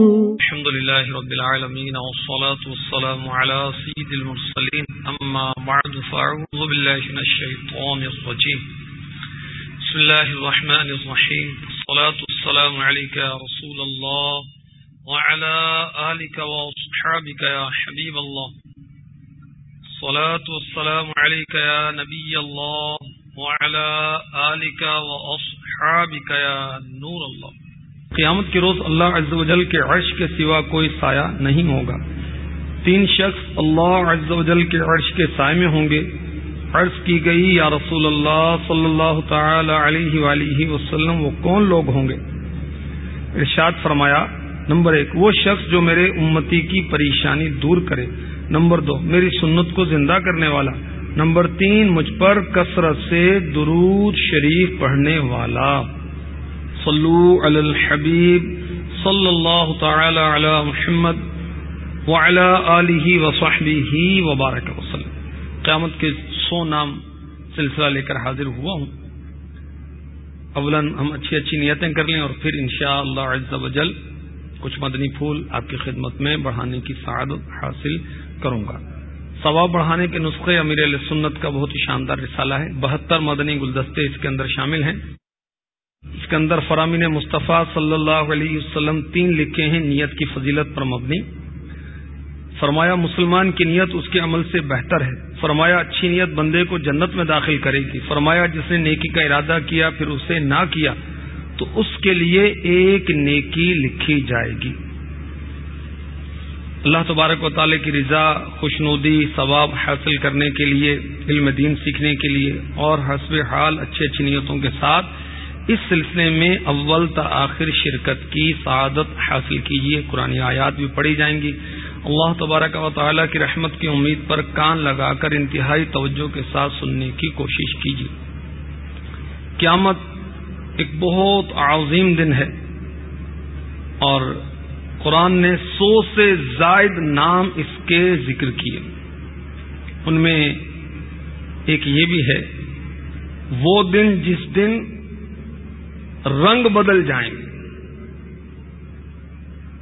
الحمد لله رب العالمين، والصلاة والسلام على سيد المرسلين. أما بعد، فأعوذ بالله من الشيطان الرجيم. بسم الله الرحمن الرحيم. الصلاة والسلام عليك يا رسول الله، وعلى آلك وصحابك يا حبيب الله. الصلاة والسلام عليك يا نبي الله، وعلى آلك وأصحابك يا نور الله. قیامت کے روز اللہ عز و جل کے عرش کے سوا کوئی سایہ نہیں ہوگا۔ تین شخص اللہ عز و جل کے عرش کے سائے میں ہوں گے۔ عرض کی گئی، یا رسول اللہ صلی اللہ تعالی علیہ وآلہ وسلم، وہ کون لوگ ہوں گے؟ ارشاد فرمایا، نمبر ایک، وہ شخص جو میرے امتی کی پریشانی دور کرے۔ نمبر دو، میری سنت کو زندہ کرنے والا۔ نمبر تین، مجھ پر کثرت سے درود شریف پڑھنے والا۔ صلو علی الحبیب صلی اللہ تعالی علی محمد وعلی آلہ وصحبہ وبارک وسلم۔ قیامت کے سو نام سلسلہ لے کر حاضر ہوا ہوں۔ اولا ہم اچھی اچھی نیتیں کر لیں اور پھر انشاءاللہ عز و جل کچھ مدنی پھول آپ کی خدمت میں بڑھانے کی سعادت حاصل کروں گا۔ ثواب بڑھانے کے نسخے امیر علیہ سنت کا بہت ہی شاندار رسالہ ہے۔ بہتر مدنی گلدستے اس کے اندر شامل ہیں۔ اس کے اندر فرامین مصطفیٰ صلی اللہ علیہ وسلم تین لکھے ہیں نیت کی فضیلت پر مبنی۔ فرمایا، مسلمان کی نیت اس کے عمل سے بہتر ہے۔ فرمایا، اچھی نیت بندے کو جنت میں داخل کرے گی۔ فرمایا، جس نے نیکی کا ارادہ کیا پھر اسے نہ کیا، تو اس کے لیے ایک نیکی لکھی جائے گی۔ اللہ تبارک و تعالی کی رضا، خوشنودی، ثواب حاصل کرنے کے لیے، علم دین سیکھنے کے لیے اور حسب حال اچھی اچھی نیتوں کے ساتھ اس سلسلے میں اول تا آخر شرکت کی سعادت حاصل کیجیے قرآن آیات بھی پڑھی جائیں گی۔ اللہ تبارک و تعالیٰ کی رحمت کی امید پر کان لگا کر انتہائی توجہ کے ساتھ سننے کی کوشش کیجیے قیامت ایک بہت عظیم دن ہے اور قرآن نے سو سے زائد نام اس کے ذکر کیے۔ ان میں ایک یہ بھی ہے، وہ دن جس دن رنگ بدل جائیں گے۔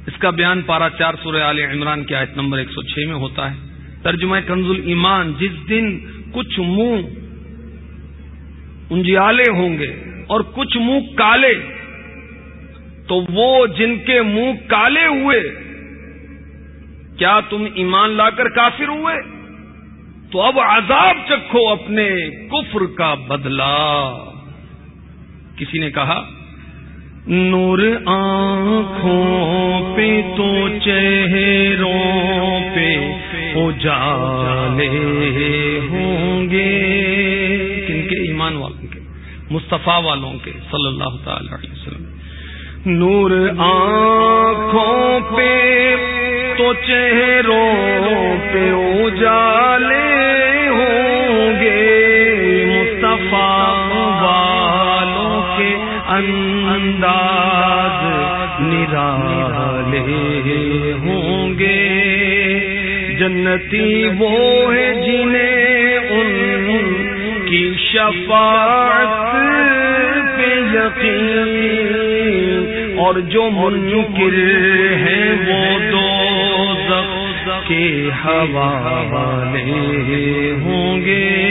اس کا بیان پارا چار سورہ عال عمران کی آیت نمبر ایک سو چھ میں ہوتا ہے۔ ترجمہ کنز ایمان، جس دن کچھ منہ انجیالے ہوں گے اور کچھ منہ کالے، تو وہ جن کے منہ کالے ہوئے، کیا تم ایمان لا کر کافر ہوئے؟ تو اب عذاب چکھو اپنے کفر کا بدلہ۔ کسی نے کہا، نور آنکھوں پہ تو چہروں پہ اجالے ہوں گے۔ کن کے؟ ایمان والوں کے، مصطفیٰ والوں کے، صلی اللہ تعالی علیہ وسلم۔ نور آنکھوں پہ تو چہروں پہ اجالے ہوں گے۔ مصطفیٰ انداز نرالے ہوں گے۔ جنتی وہ ہے جنہیں ان کی شفاعت پہ یقین۔ اور جو منکر ہیں وہ دو کے حوالے ہوں گے۔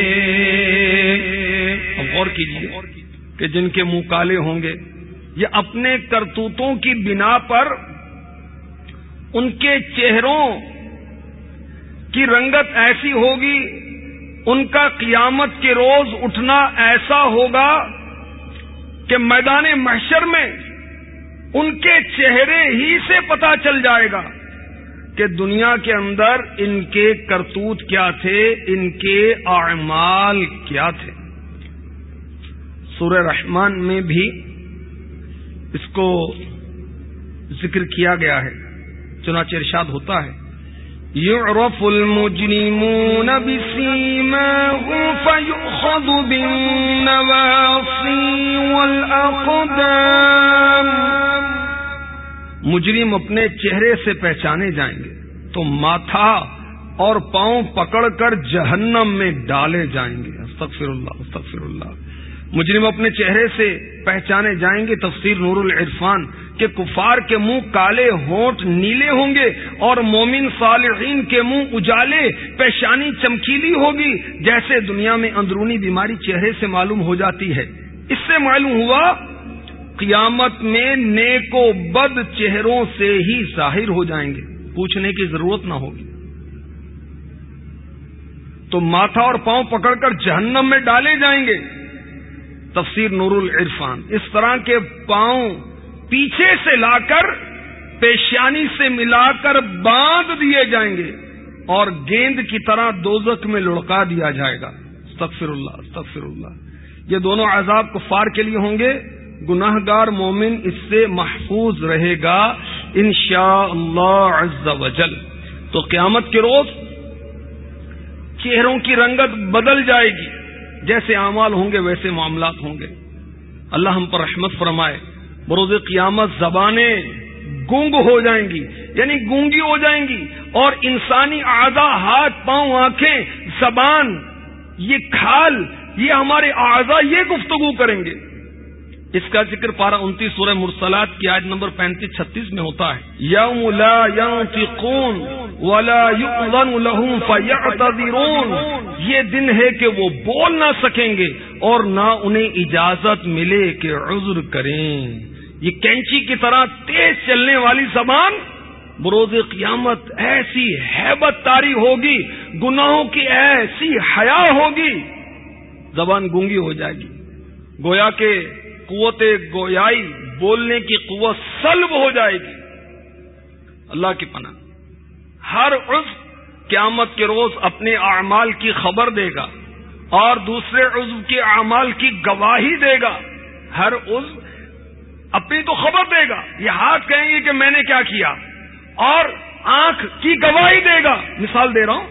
غور کیجیے۔ کہ جن کے منہ کالے ہوں گے، یہ اپنے کرتوتوں کی بنا پر ان کے چہروں کی رنگت ایسی ہوگی، ان کا قیامت کے روز اٹھنا ایسا ہوگا کہ میدان محشر میں ان کے چہرے ہی سے پتا چل جائے گا کہ دنیا کے اندر ان کے کرتوت کیا تھے، ان کے اعمال کیا تھے۔ سورہ رحمان میں بھی اس کو ذکر کیا گیا ہے، چنانچہ ارشاد ہوتا ہے۔ يعرف المجرمون بسيماهم فيؤخذ بالنواصي والأقدام۔ مجرم اپنے چہرے سے پہچانے جائیں گے تو ماتھا اور پاؤں پکڑ کر جہنم میں ڈالے جائیں گے۔ استغفر اللہ استغفر اللہ۔ مجرم اپنے چہرے سے پہچانے جائیں گے۔ تفسیر نور العرفان کہ کفار کے منہ کالے ہونٹ نیلے ہوں گے اور مومن صالحین کے منہ اجالے پیشانی چمکیلی ہوگی۔ جیسے دنیا میں اندرونی بیماری چہرے سے معلوم ہو جاتی ہے۔ اس سے معلوم ہوا، قیامت میں نیک و بد چہروں سے ہی ظاہر ہو جائیں گے۔ پوچھنے کی ضرورت نہ ہوگی۔ تو ماتھا اور پاؤں پکڑ کر جہنم میں ڈالے جائیں گے۔ تفسیر نور العرفان اس طرح کے پاؤں پیچھے سے لا کر، پیشانی سے ملا کر باندھ دیے جائیں گے اور گیند کی طرح دوزک میں لڑکا دیا جائے گا۔ استغفر اللہ استغفر اللہ۔ یہ دونوں عذاب کفار کے لیے ہوں گے۔ گناہ گار مومن اس سے محفوظ رہے گا ان شاء اللہ تو قیامت کے روز چہروں کی رنگت بدل جائے گی۔ جیسے اعمال ہوں گے ویسے معاملات ہوں گے۔ اللہ ہم پر رحمت فرمائے۔ بروز قیامت زبانیں گونگ ہو جائیں گی یعنی گونگی ہو جائیں گی۔ اور انسانی اعضا ہاتھ، پاؤں، آنکھیں، زبان، یہ کھال، یہ ہمارے اعضا یہ گفتگو کریں گے۔ اس کا ذکر پارہ انتیس سورہ مرسلات کی آج نمبر پینتیس چھتیس میں ہوتا ہے۔ یوم لا ينطقون ولا يؤذن لهم فيعتذرون۔ یہ دن ہے کہ وہ بول نہ سکیں گے اور نہ انہیں اجازت ملے کہ عذر کریں۔ یہ کینچی کی طرح تیز چلنے والی زبان بروز قیامت ایسی ہیبت تاری ہوگی، گناہوں کی ایسی حیا ہوگی، زبان گونگی ہو جائے گی۔ گویا کہ قوت گویائی بولنے کی قوت سلب ہو جائے گی۔ اللہ کی پناہ۔ ہر عزو قیامت کے روز اپنے اعمال کی خبر دے گا اور دوسرے عزو کے اعمال کی گواہی دے گا۔ ہر عزو اپنی تو خبر دے گا۔ یہ ہاتھ کہیں گے کہ میں نے کیا کیا؟ اور آنکھ کی گواہی دے گا۔ مثال دے رہا ہوں۔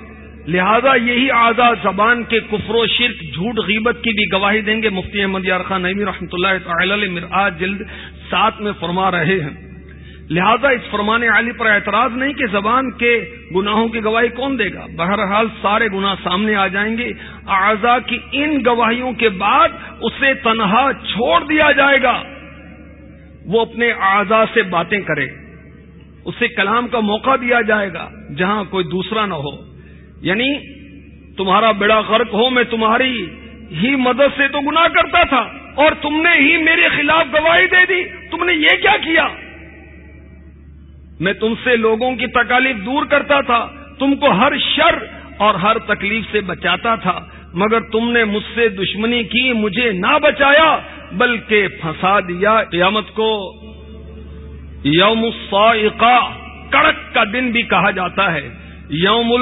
لہذا یہی آزاد زبان کے کفر و شرک، جھوٹ، غیبت کی بھی گواہی دیں گے۔ مفتی احمد یار خان نئی رحمۃ اللہ تعالی مرآج جلد سات میں فرما رہے ہیں۔ لہذا اس فرمان علی پر اعتراض نہیں کہ زبان کے گناہوں کی گواہی کون دے گا۔ بہرحال سارے گناہ سامنے آ جائیں گے۔ اعضا کی ان گواہیوں کے بعد اسے تنہا چھوڑ دیا جائے گا۔ وہ اپنے اعضا سے باتیں کرے۔ اسے کلام کا موقع دیا جائے گا جہاں کوئی دوسرا نہ ہو۔ یعنی تمہارا بیڑا غرق ہو، میں تمہاری ہی مدد سے تو گناہ کرتا تھا اور تم نے ہی میرے خلاف گواہی دے دی۔ تم نے یہ کیا کیا؟ میں تم سے لوگوں کی تکالیف دور کرتا تھا، تم کو ہر شر اور ہر تکلیف سے بچاتا تھا، مگر تم نے مجھ سے دشمنی کی، مجھے نہ بچایا، بلکہ پھنسا دیا قیامت کو۔ یوم الصائقہ، کڑک کا دن بھی کہا جاتا ہے۔ یوم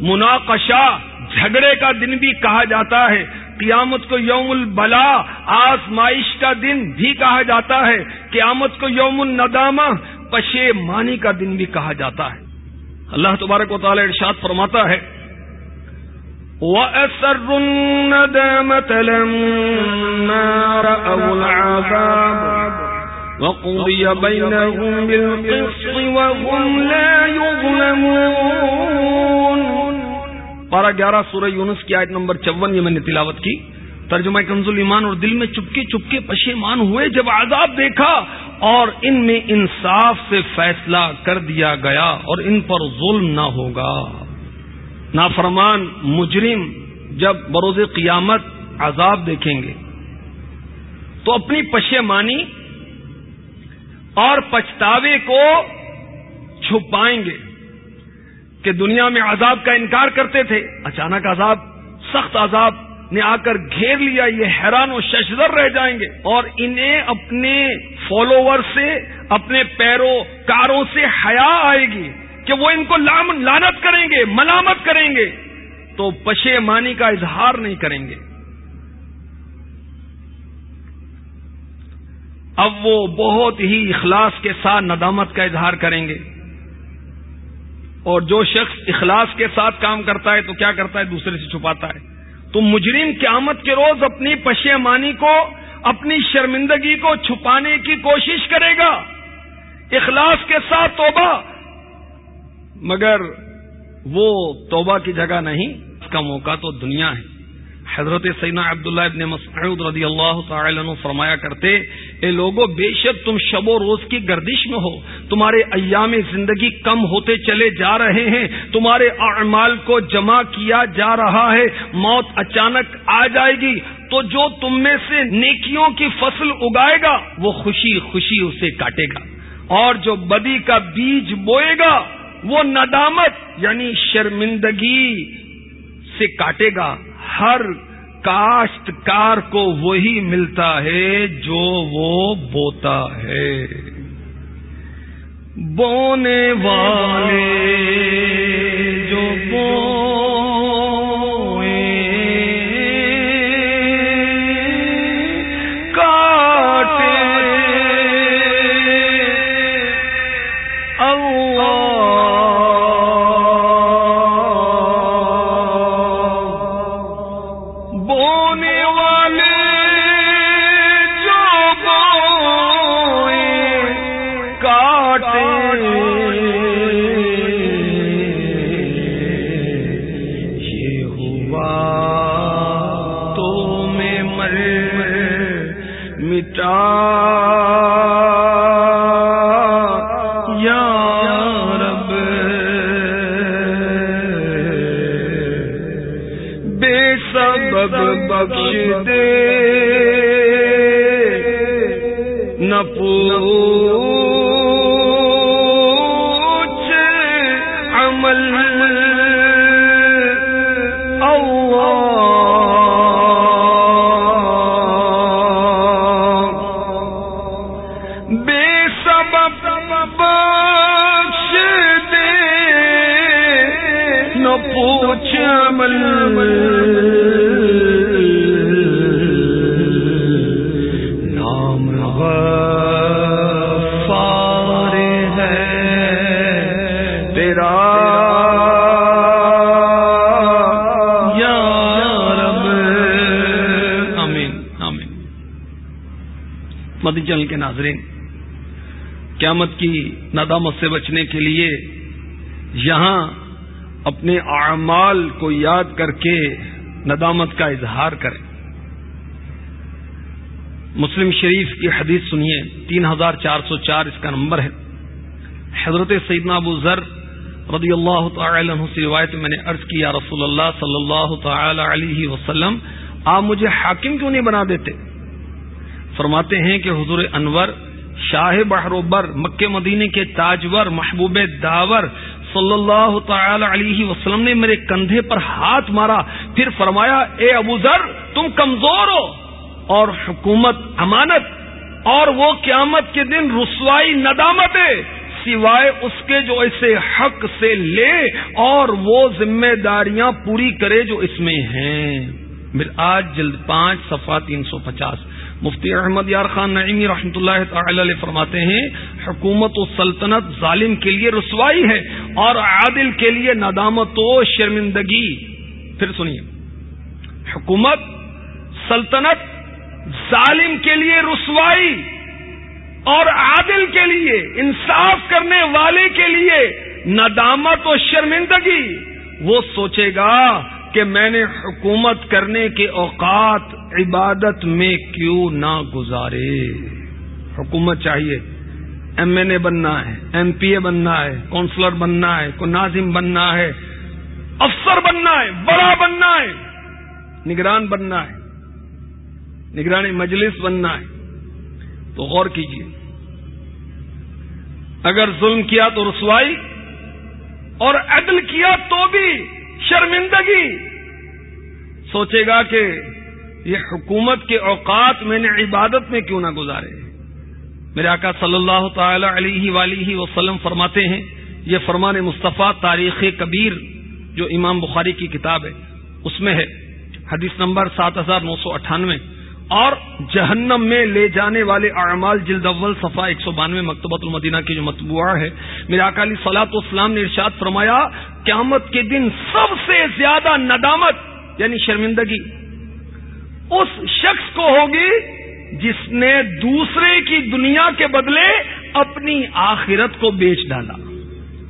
مناقشہ جھگڑے کا دن بھی کہا جاتا ہے۔ قیامت کو یوم البلا آزمائش کا دن بھی کہا جاتا ہے۔ قیامت کو یوم الندامہ پشے مانی کا دن بھی کہا جاتا ہے۔ اللہ تبارک و تعالی ارشاد فرماتا ہے۔ وَأَسَرُّ النَّدَامَةَ لَمَّا رَأَوُا الْعَذَابَ وَقُضِيَ بَيْنَهُمْ بِالْقِسْطِ وَهُمْ لَا يُظْلَمُونَ۔ پارہ گیارہ سورہ یونس کی آیت نمبر چون یہ میں نے تلاوت کی۔ ترجمہ کنز ایمان اور دل میں چپکے چپکے پشیمان ہوئے جب عذاب دیکھا اور ان میں انصاف سے فیصلہ کر دیا گیا اور ان پر ظلم نہ ہوگا۔ نافرمان، مجرم، جب بروز قیامت عذاب دیکھیں گے۔ تو اپنی پشیمانی اور پچھتاوے کو چھپائیں گے کہ دنیا میں عذاب کا انکار کرتے تھے۔ اچانک عذاب، سخت عذاب نے آ کر گھیر لیا، یہ حیران و ششدر رہ جائیں گے۔ اور انہیں اپنے فالوور سے، اپنے پیروکاروں سے حیا آئے گی کہ وہ ان کو لانت کریں گے، ملامت کریں گے۔ تو پشے مانی کا اظہار نہیں کریں گے۔ اب وہ بہت ہی اخلاص کے ساتھ ندامت کا اظہار کریں گے۔ اور جو شخص اخلاص کے ساتھ کام کرتا ہے تو کیا کرتا ہے؟ دوسرے سے چھپاتا ہے۔ تو مجرم قیامت کے روز اپنی پشیمانی کو، اپنی شرمندگی کو چھپانے کی کوشش کرے گا۔ اخلاص کے ساتھ توبہ۔ مگر وہ توبہ کی جگہ نہیں، اس کا موقع تو دنیا ہے۔ حضرت سینا عبداللہ ابن مسعود رضی اللہ تعالی عنہ فرمایا کرتے اے لوگوں بے شک تم شب و روز کی گردش میں ہو۔ تمہارے ایام زندگی کم ہوتے چلے جا رہے ہیں۔ تمہارے اعمال کو جمع کیا جا رہا ہے۔ موت اچانک آ جائے گی۔ تو جو تم میں سے نیکیوں کی فصل اگائے گا، وہ خوشی خوشی اسے کاٹے گا۔ اور جو بدی کا بیج بوئے گا، وہ ندامت یعنی شرمندگی سے کاٹے گا۔ ہر کاشتکار کو وہی ملتا ہے جو وہ بوتا ہے۔ بونے والے بخش دے نپو جل کے ناظرین، قیامت کی ندامت سے بچنے کے لیے یہاں اپنے اعمال کو یاد کر کے ندامت کا اظہار کریں۔ مسلم شریف کی حدیث سنیے، تین ہزار چار سو چار اس کا نمبر ہے۔ حضرت سیدنا ابو ذر رضی اللہ تعالی عنہ سے روایت میں نے عرض کیا رسول اللہ صلی اللہ تعالی علیہ وسلم، آپ مجھے حاکم کیوں نہیں بنا دیتے؟ فرماتے ہیں کہ حضور انور، شاہ بحروبر مکہ مدینے کے تاجور، محبوب داور صلی اللہ تعالی علیہ وسلم نے میرے کندھے پر ہاتھ مارا، پھر فرمایا، اے ابو ذر، تم کمزور ہو اور حکومت امانت، اور وہ قیامت کے دن رسوائی ندامت ہے، سوائے اس کے جو اسے حق سے لے اور وہ ذمہ داریاں پوری کرے جو اس میں ہیں۔ آج جلد پانچ، صفحہ تین سو پچاس۔ مفتی احمد یار خان نعیمی رحمۃ اللہ تعالی علیہ فرماتے ہیں، حکومت و سلطنت ظالم کے لیے رسوائی ہے اور عادل کے لیے ندامت و شرمندگی۔ پھر سنیے۔ حکومت، سلطنت ظالم کے لیے رسوائی اور عادل کے لیے، انصاف کرنے والے کے لیے ندامت و شرمندگی۔ وہ سوچے گا کہ میں نے حکومت کرنے کے اوقات عبادت میں کیوں نہ گزارے؟ حکومت چاہیے۔ ایم این اے بننا ہے، ایم پی اے بننا ہے، کونسلر بننا ہے، کو ناظم بننا ہے، افسر بننا ہے، بڑا بننا ہے، نگران بننا ہے نگرانی مجلس بننا ہے۔ تو غور کیجیے اگر ظلم کیا تو رسوائی، اور عدل کیا تو بھی۔ شرمندگی۔ سوچے گا کہ یہ حکومت کے اوقات میں نے عبادت میں کیوں نہ گزارے۔ میرے آقا صلی اللہ تعالی علیہ ولی وسلم فرماتے ہیں، یہ فرمان مصطفیٰ تاریخ کبیر جو امام بخاری کی کتاب ہے، اس میں ہے۔ حدیث نمبر سات ہزار نو سو اٹھانوے۔ اور جہنم میں لے جانے والے اعمال جلد اول صفا ایک سو بانوے مکتبۃ المدینہ کی جو مطبوعہ ہے۔ میرا اکالی سلاط اسلام نے ارشاد فرمایا قیامت کے دن سب سے زیادہ ندامت یعنی شرمندگی، اس شخص کو ہوگی جس نے دوسرے کی دنیا کے بدلے اپنی آخرت کو بیچ ڈالا۔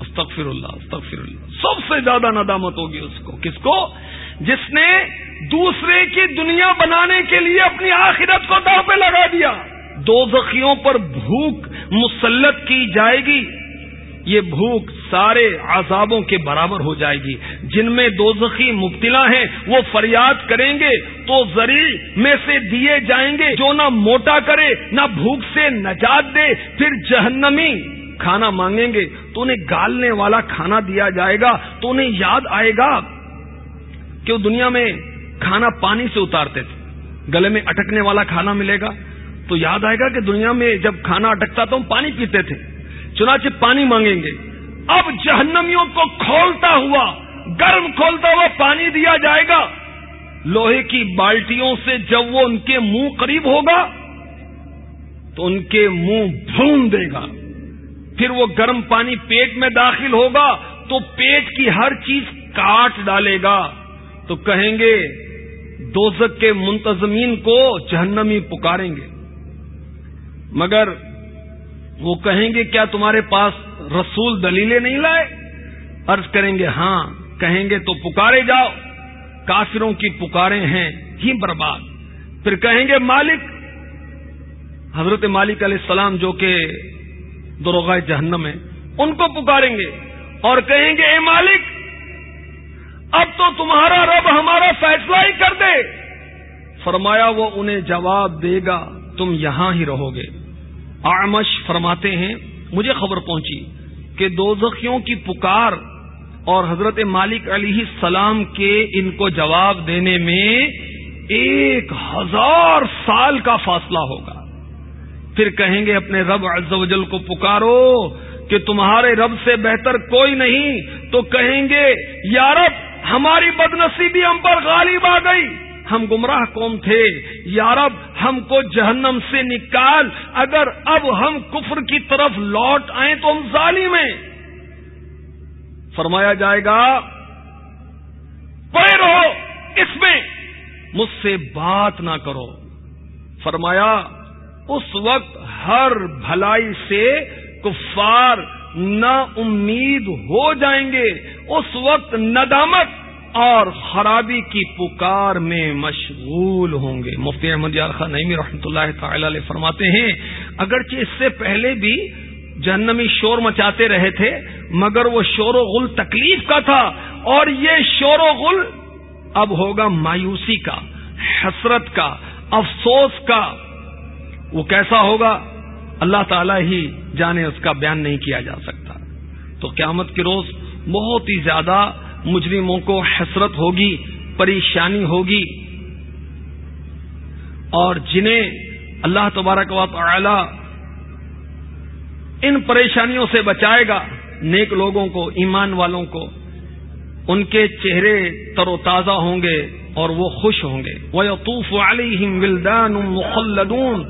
استغفر اللہ استغفر اللہ سب سے زیادہ ندامت ہوگی اس کو۔ کس کو؟ جس نے دوسرے کی دنیا بنانے کے لیے اپنی آخرت کو داؤ پہ لگا دیا۔ دو زخیوں پر بھوک مسلط کی جائے گی۔ یہ بھوک سارے عذابوں کے برابر ہو جائے گی۔ جن میں دو زخی مبتلا ہیں، وہ فریاد کریں گے تو زری میں سے دیے جائیں گے۔ جو نہ موٹا کرے، نہ بھوک سے نجات دے، پھر جہنمی کھانا مانگیں گے۔ تو انہیں گالنے والا کھانا دیا جائے گا تو انہیں یاد آئے گا کہ وہ دنیا میں کھانا پانی سے اتارتے تھے۔ گلے میں اٹکنے والا کھانا ملے گا۔ تو یاد آئے گا کہ دنیا میں جب کھانا اٹکتا تو ہم پانی پیتے تھے۔ چنانچہ پانی مانگیں گے۔ اب جہنمیوں کو کھولتا ہوا، گرم کھولتا ہوا پانی دیا جائے گا۔ لوہے کی بالٹیوں سے جب وہ ان کے منہ قریب ہوگا، تو ان کے منہ بھون دے گا۔ پھر وہ گرم پانی پیٹ میں داخل ہوگا، تو پیٹ کی ہر چیز کاٹ ڈالے گا۔ تو کہیں گے، دوزک کے منتظمین کو جہنمی پکاریں گے۔ مگر وہ کہیں گے، کیا تمہارے پاس رسول دلیلیں نہیں لائے؟ عرض کریں گے ہاں. کہیں گے، تو پکارے جاؤ. کافروں کی پکارے ہیں ہی برباد۔ پھر کہیں گے، مالک؟ حضرت مالک علیہ السلام جو کہ دروغ جہنم ہے ان کو پکاریں گے اور کہیں گے، اے مالک، اب تو تمہارا رب ہمارا فیصلہ ہی کر دے۔ فرمایا وہ انہیں جواب دے گا، تم یہاں ہی رہو گے۔ آمش فرماتے ہیں، مجھے خبر پہنچی کہ دو زخیوں کی پکار اور حضرت مالک علیہ السلام کے ان کو جواب دینے میں ایک ہزار سال کا فاصلہ ہوگا۔ پھر کہیں گے، اپنے رب عز و جل کو پکارو کہ تمہارے رب سے بہتر کوئی نہیں۔ تو کہیں گے یارب ہماری بد نصیبی ہم پر غالب آ گئی۔ ہم گمراہ قوم تھے۔ یارب ہم کو جہنم سے نکال۔ اگر اب ہم کفر کی طرف لوٹ آئیں تو ہم ظالم ہیں۔ فرمایا جائے گا، پڑے رہو اس میں۔ مجھ سے بات نہ کرو۔ فرمایا، اس وقت ہر بھلائی سے کفار نہ امید ہو جائیں گے۔ اس وقت ندامت اور خرابی کی پکار میں مشغول ہوں گے۔ مفتی احمد یار خان نئی رحمۃ اللہ تعالی علیہ فرماتے ہیں، اگرچہ اس سے پہلے بھی جہنمی شور مچاتے رہے تھے، مگر وہ شور و غل تکلیف کا تھا، اور یہ شور و غل اب ہوگا مایوسی کا، حسرت کا، افسوس کا۔ وہ کیسا ہوگا؟ اللہ تعالی ہی جانے اس کا بیان نہیں کیا جا سکتا۔ تو قیامت کے روز بہت ہی زیادہ مجرموں کو حسرت ہوگی، پریشانی ہوگی۔ اور جنہیں اللہ تبارک و تعالی ان پریشانیوں سے بچائے گا، نیک لوگوں کو، ایمان والوں کو، ان کے چہرے تر و تازہ ہوں گے اور وہ خوش ہوں گے۔ وہ یقوف علیہم ولدان مخلدون۔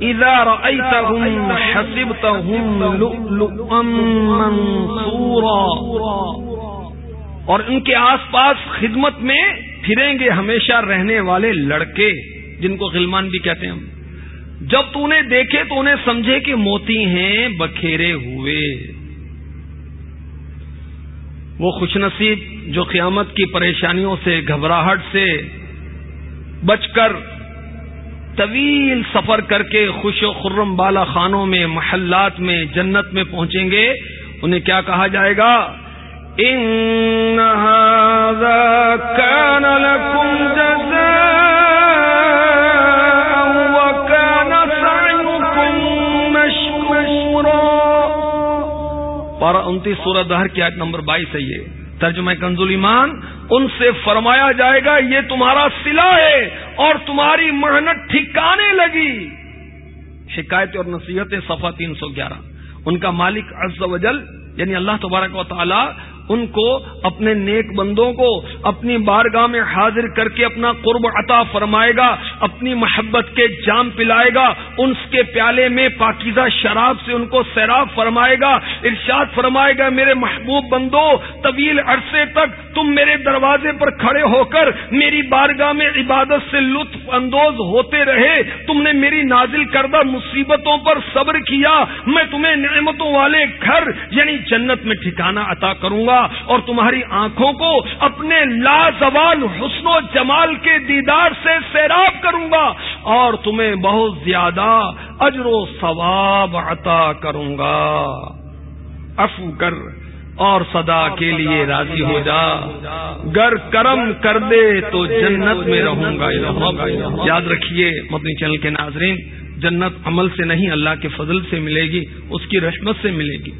اذا رأيتهم حسبتهم لؤلؤا منصورا اور ان کے آس پاس خدمت میں پھریں گے ہمیشہ رہنے والے لڑکے، جن کو غلمان بھی کہتے ہیں ہم۔ جب تو انہیں دیکھے تو انہیں سمجھے کہ موتی ہیں بکھیرے ہوئے۔ وہ خوش نصیب جو قیامت کی پریشانیوں سے، گھبراہٹ سے بچ کر طویل سفر کر کے خوش و خرم بالا خانوں میں، محلات میں، جنت میں پہنچیں گے، انہیں کیا کہا جائے گا؟ ان كان لكم جزاء پارہ انتیس سورہ دہر کی آیت نمبر بائیس ہے یہ۔ ترجمہ کنزول ایمان، ان سے فرمایا جائے گا، یہ تمہارا سلا ہے اور تمہاری محنت ٹھکانے لگی۔ شکایت اور نصیحت صفحہ تین سو گیارہ۔ ان کا مالک عز و جل یعنی اللہ تبارک و تعالی ان کو اپنے نیک بندوں کو اپنی بارگاہ میں حاضر کر کے اپنا قرب عطا فرمائے گا، اپنی محبت کے جام پلائے گا ان کے پیالے میں پاکیزہ شراب سے ان کو سیراب فرمائے گا، ارشاد فرمائے گا، میرے محبوب بندو، طویل عرصے تک تم میرے دروازے پر کھڑے ہو کر میری بارگاہ میں عبادت سے لطف اندوز ہوتے رہے، تم نے میری نازل کردہ مصیبتوں پر صبر کیا، میں تمہیں نعمتوں والے گھر یعنی جنت میں ٹھکانہ عطا کروں گا۔ اور تمہاری آنکھوں کو اپنے لازوال حسن و جمال کے دیدار سے سیراب کروں گا اور تمہیں بہت زیادہ اجر و ثواب عطا کروں گا۔ افو کر اور صدا کے لیے راضی ہو جا۔ گر کرم کر دے تو جنت میں رہوں گا۔ یاد رکھیے مدنی چینل کے ناظرین، جنت عمل سے نہیں، اللہ کے فضل سے ملے گی، اس کی رحمت سے ملے گی۔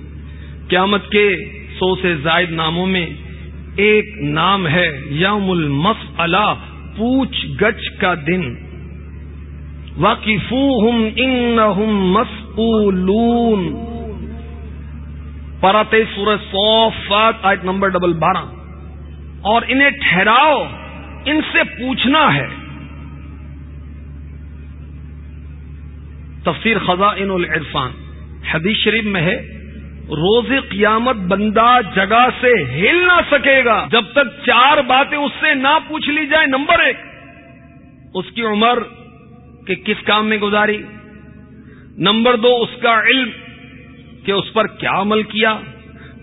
قیامت کے سو سے زائد ناموں میں ایک نام ہے یوم المس پوچھ گچھ کا دن۔ واقف ہوں مسئولون۔ پرت سورج صوفات آیت نمبر ڈبل بارہ۔ اور انہیں ٹھہراؤ، ان سے پوچھنا ہے۔ تفسیر خزاں ان العرفان۔ حدیث شریف میں ہے۔ روز قیامت بندہ جگہ سے ہل نہ سکے گا۔ جب تک چار باتیں اس سے نہ پوچھ لی جائے، نمبر ایک، اس کی عمر کہ کس کام میں گزاری۔ نمبر دو، اس کا علم کہ اس پر کیا عمل کیا۔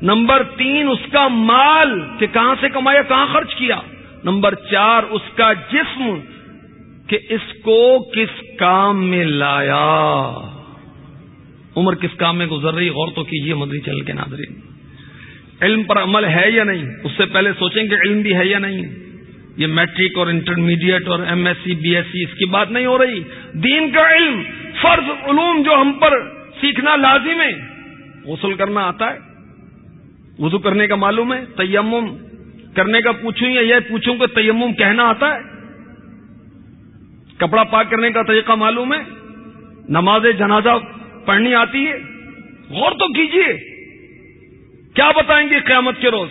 نمبر تین، اس کا مال کہ کہاں سے کمایا، کہاں خرچ کیا۔ نمبر چار، اس کا جسم کہ اس کو کس کام میں لایا۔ عمر کس کام میں گزر رہی؟ غور تو کیجیے مدری چل کے ناظرین۔ علم پر عمل ہے یا نہیں؟ اس سے پہلے سوچیں کہ علم بھی ہے یا نہیں؟ یہ میٹرک اور انٹرمیڈیٹ اور M S C, B S C, اس کی بات نہیں ہو رہی۔ دین کا علم، فرض، علوم جو ہم پر سیکھنا لازم ہے، غسل کرنا آتا ہے۔ وضو کرنے کا معلوم ہے، تیمم کرنے کا پوچھوں یا یہ پوچھوں کہ تیمم کہنا آتا ہے؟ کپڑا پاک کرنے کا طریقہ معلوم ہے نماز جنازہ پڑھنی آتی ہے؟ غور تو کیجیے۔ کیا بتائیں گے قیامت کے روز؟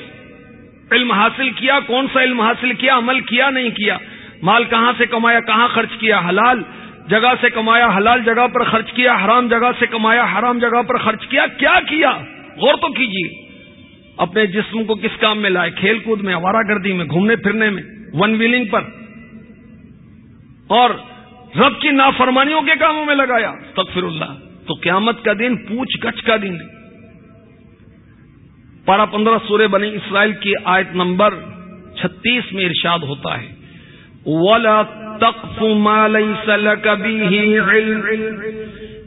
علم حاصل کیا؟ کون سا علم حاصل کیا؟ عمل کیا؟ نہیں کیا؟ مال کہاں سے کمایا؟ کہاں خرچ کیا؟ حلال جگہ سے کمایا، حلال جگہ پر خرچ کیا، حرام جگہ سے کمایا، حرام جگہ پر خرچ کیا؟ کیا کیا؟ غور تو کیجیے اپنے جسم کو کس کام میں لائے؟ کھیل کود میں، آوارہ گردی میں، گھومنے پھرنے میں، ون ویلنگ پر۔ اور رب کی نافرمانیوں کے کاموں میں لگایا تقفر اللہ۔ تو قیامت کا دن پوچھ گچھ کا دن پارہ پندرہ سورے بنی اسرائیل کی آیت نمبر چھتیس میں ارشاد ہوتا ہے۔ ولا تقف ما ليس لك به علم۔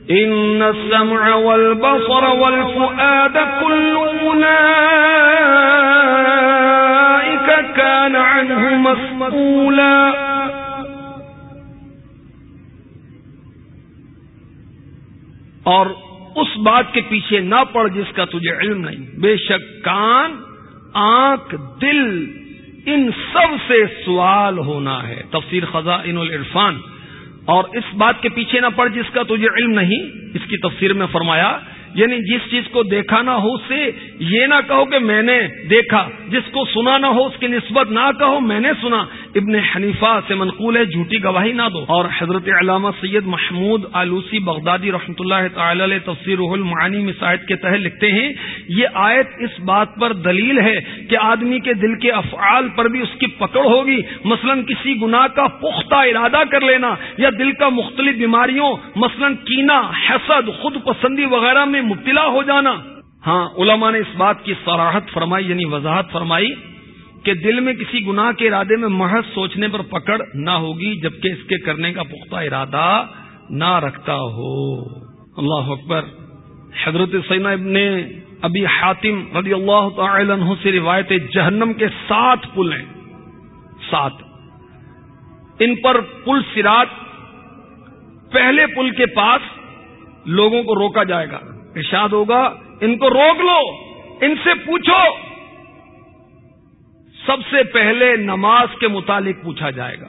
ان السمع والبصر والفؤاد كل اولئك كان عنه مسؤولا اور اس بات کے پیچھے نہ پڑ جس کا تجھے علم نہیں۔ بے شک کان، آنکھ، دل، ان سب سے سوال ہونا ہے۔ تفسیر خزاں ان العرفان۔ اور اس بات کے پیچھے نہ پڑ جس کا تجھے علم نہیں۔ اس کی تفسیر میں فرمایا یعنی جس چیز کو دیکھا نہ ہو اسے یہ نہ کہو کہ میں نے دیکھا۔ جس کو سنا نہ ہو اس کی نسبت نہ کہو، میں نے سنا۔ ابن حنیفہ سے منقول ہے، جھوٹی گواہی نہ دو۔ اور حضرت علامہ سید محمود آلوسی بغدادی رحمۃ اللہ تعالی علیہ تفسیر المعانی مساعد کے تحت لکھتے ہیں، یہ آیت اس بات پر دلیل ہے کہ آدمی کے دل کے افعال پر بھی اس کی پکڑ ہوگی۔ مثلا کسی گناہ کا پختہ ارادہ کر لینا یا دل کا مختلف بیماریوں، مثلا کینا حسد، خود پسندی وغیرہ میں مبتلا ہو جانا۔ ہاں علماء نے اس بات کی سراہت فرمائی یعنی وضاحت فرمائی۔ کہ دل میں کسی گناہ کے ارادے میں محض سوچنے پر پکڑ نہ ہوگی، جبکہ اس کے کرنے کا پختہ ارادہ نہ رکھتا ہو۔ اللہ اکبر۔ حضرت سینا ابن ابھی حاتم رضی اللہ تعالی عنہ سے روایت جہنم کے سات پل ہیں۔ سات۔ ان پر پل سرات پہلے پل کے پاس لوگوں کو روکا جائے گا۔ ارشاد ہوگا، ان کو روک لو، ان سے پوچھو۔ سب سے پہلے نماز کے متعلق پوچھا جائے گا۔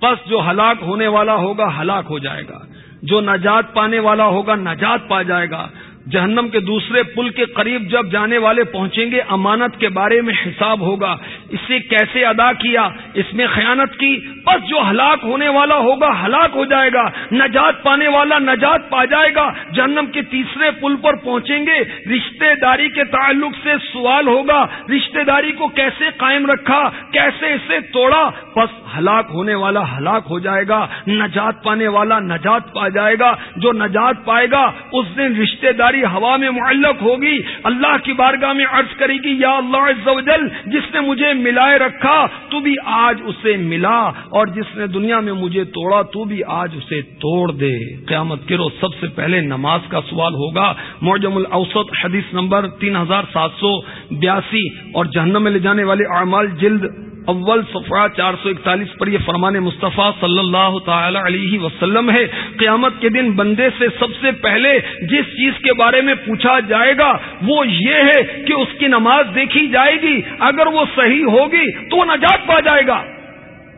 پس جو ہلاک ہونے والا ہوگا، ہلاک ہو جائے گا۔ جو نجات پانے والا ہوگا، نجات پا جائے گا۔ جہنم کے دوسرے پل کے قریب جب جانے والے پہنچیں گے، امانت کے بارے میں حساب ہوگا۔ اسے کیسے ادا کیا؟ اس میں خیانت کی۔ بس جو ہلاک ہونے والا ہوگا، ہلاک ہو جائے گا۔ نجات پانے والا نجات پا جائے گا۔ جہنم کے تیسرے پل پر پہنچیں گے۔ رشتے داری کے تعلق سے سوال ہوگا۔ رشتے داری کو کیسے قائم رکھا؟ کیسے اسے توڑا؟ بس ہلاک ہونے والا ہلاک ہو جائے گا۔ نجات پانے والا نجات پا جائے گا۔ جو نجات پائے گا، اس دن رشتہ داری ہوا میں معلق ہوگی، اللہ کی بارگاہ میں عرض کرے گی، یا اللہ عز و جل، جس نے مجھے ملائے رکھا، تو بھی آج اسے ملا، اور جس نے دنیا میں مجھے توڑا، تو بھی آج اسے توڑ دے۔ قیامت کے روز سب سے پہلے نماز کا سوال ہوگا۔ معجم الاوسط، حدیث نمبر تین ہزار سات سو بیاسی، اور جہنم میں لے جانے والے اعمال جلد اول صفحہ چار سو اکتالیس پر یہ فرمان مصطفیٰ صلی اللہ تعالی علیہ وسلم ہے۔ قیامت کے دن بندے سے سب سے پہلے جس چیز کے بارے میں پوچھا جائے گا، وہ یہ ہے کہ اس کی نماز دیکھی جائے گی۔ اگر وہ صحیح ہوگی تو وہ نجات پا جائے گا۔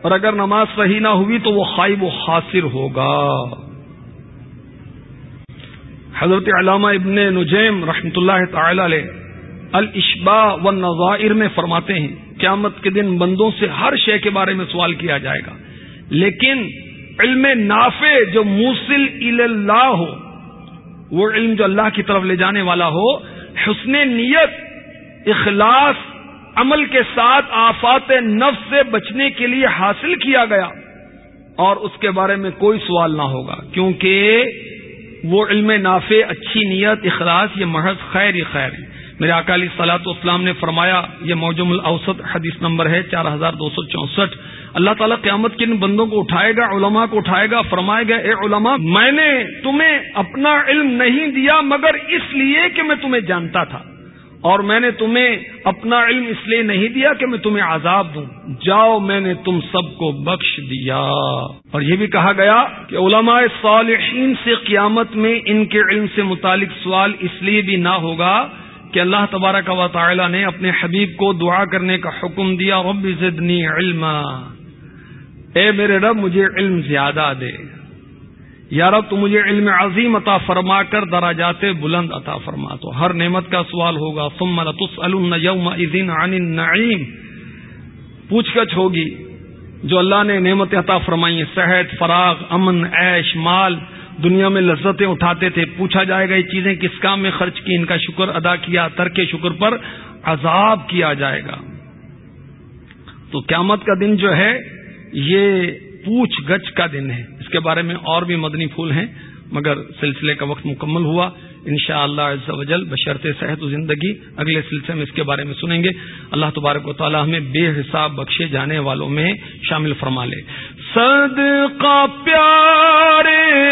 اور اگر نماز صحیح نہ ہوئی تو وہ خائب و حاصر ہوگا۔ حضرت علامہ ابن نجیم رحمۃ اللہ تعالی علیہ الاشبا و نظائر میں فرماتے ہیں، قیامت کے دن بندوں سے ہر شے کے بارے میں سوال کیا جائے گا۔ لیکن علم نافع جو موسل اللہ ہو، وہ علم جو اللہ کی طرف لے جانے والا ہو، حسن نیت، اخلاص، عمل کے ساتھ آفات نفس سے بچنے کے لیے حاصل کیا گیا، اور اس کے بارے میں کوئی سوال نہ ہوگا۔ کیونکہ وہ علم نافع، اچھی نیت، اخلاص، یہ محض خیر ہی خیر ہے۔ میرے اکالی سلاط اسلام نے فرمایا، یہ موجم الاوسط حدیث نمبر ہے چار ہزار دو سو چونسٹھ۔ اللہ تعالیٰ قیامت کے ان بندوں کو اٹھائے گا، علماء کو اٹھائے گا، فرمائے گا، اے علماء، میں نے تمہیں اپنا علم نہیں دیا، مگر اس لیے کہ میں تمہیں جانتا تھا۔ اور میں نے تمہیں اپنا علم اس لیے نہیں دیا کہ میں تمہیں عذاب دوں۔ جاؤ، میں نے تم سب کو بخش دیا۔ اور یہ بھی کہا گیا کہ علماء صالحین سے قیامت میں ان کے علم سے متعلق سوال اس لیے بھی نہ ہوگا کہ اللہ تبارک و تعالی نے اپنے حبیب کو دعا کرنے کا حکم دیا، رب زدنی علم اے میرے رب، مجھے علم زیادہ دے۔ یا رب، تو مجھے علم عظیم عطا فرما کر دراجات بلند عطا فرما۔ تو ہر نعمت کا سوال ہوگا۔ ثم یوم عن النعیم۔ پوچھ گچھ ہوگی۔ جو اللہ نے نعمت عطا فرمائی صحت، فراغ، امن، عیش، مال دنیا میں لذتیں اٹھاتے تھے۔ پوچھا جائے گا یہ چیزیں کس کام میں خرچ کی؟ ان کا شکر ادا کیا، ترک شکر پر عذاب کیا جائے گا۔ تو قیامت کا دن جو ہے، یہ پوچھ گچھ کا دن ہے۔ اس کے بارے میں اور بھی مدنی پھول ہیں، مگر سلسلے کا وقت مکمل ہوا۔ ان شاء اللہ بشرط صحت و زندگی اگلے سلسلے میں اس کے بارے میں سنیں گے۔ اللہ تبارک و تعالیٰ ہمیں بے حساب بخشے جانے والوں میں شامل فرما لے۔ صدقہ پیارے